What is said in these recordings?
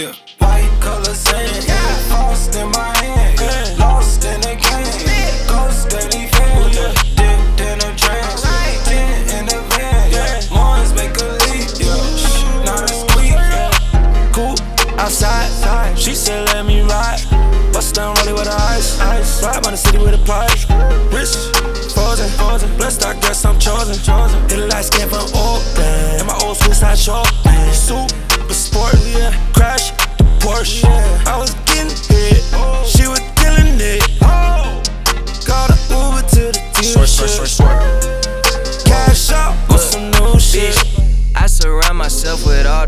Yeah. White color sand, yeah. Lost in my hand, yeah. Lost in the game, ghost steady fan, yeah. Dipped in a trance, tent in the van, yeah. Mornings make a leap, yeah. Shh, not a squeak, yeah. Cool, outside, she said let me ride. Bust down rolling with the ice, ice. Ride by the city with a pipe. Rich, frozen, frozen. Blessed, I guess I'm chosen, chosen. Hit a light skin from Oakland. And my old school side short,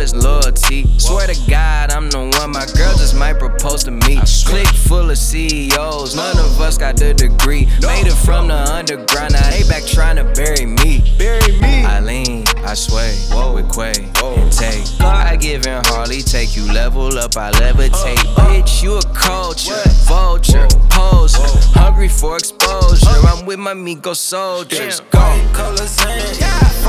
this loyalty. Swear to God, I'm the one my girl just might propose to me. Click full of CEOs, none of us got the degree. Made it from the underground, now they back trying to bury me. Bury me. I lean, I sway, with Quay and take. I give and hardly take you level up, I levitate. Uh, uh. Bitch, you a culture, vulture, poser, hungry for exposure. I'm with my Miko soldiers. Go. White color sand, yeah.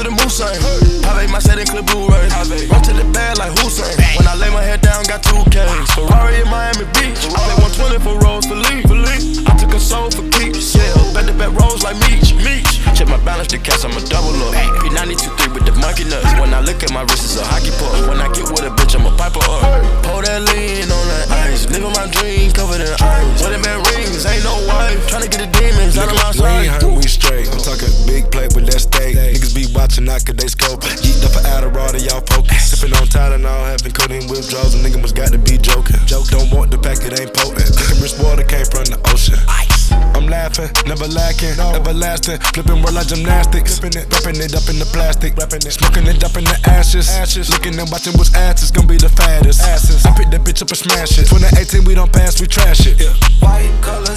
Up the current to the Moussain. Eh? My set and clip Blu-ray. Eh? Run to the bed like Hussein. Eh? When I lay my head down, got two K's. Ferrari in Miami Beach. I pay 120 for rolls leave. I took a soul for keeps. Yeah, bet the bet rolls like Meech. Meech. Check my balance, the cash, I'm a double up. P92 with the monkey nuts. When I look at my wrist, it's a hockey puck. When I get with a bitch, I'm a piper up. Pour that lean on that ice. Living my dreams, covered in ice. Wedding band rings, ain't no wife. Tryna get the demons out of my sight. Be watching out cause they scope. Geeked up for Adderall to y'all focus. Sipping on Tylenol, having codeine withdrawals. A nigga must got to be joking. Joke don't want the pack, it ain't potent. Rich water came from the ocean. I'm laughing, never lacking, everlasting. Flipping world like gymnastics. Flipping it, wrapping it up in the plastic. Wrapping it, smoking it up in the ashes. ashes. Looking and watching which ass is gonna be the fattest. Asses. I pick that bitch up and smash it. 2018, we don't pass, we trash it. Yeah. White color